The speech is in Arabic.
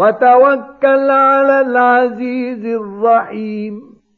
وتوكل على العزيز الرحيم.